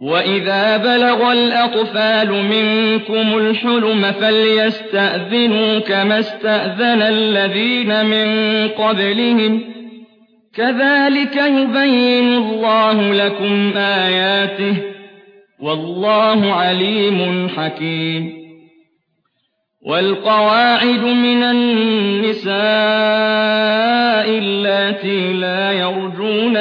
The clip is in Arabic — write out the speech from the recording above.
وَإِذَا بَلَغَ الْأَطْفَالُ مِنكُمُ الْحُلُمَ فَلْيَسْتَأْذِنُوا كَمَا اسْتَأْذَنَ الَّذِينَ مِن قَبْلِهِمْ ۚ كَذَٰلِكَ يُبَيِّنُ اللَّهُ لَكُمْ آيَاتِهِ ۗ وَاللَّهُ عَلِيمٌ حَكِيمٌ. وَالْقَوَاعِدُ مِنَ النِّسَاءِ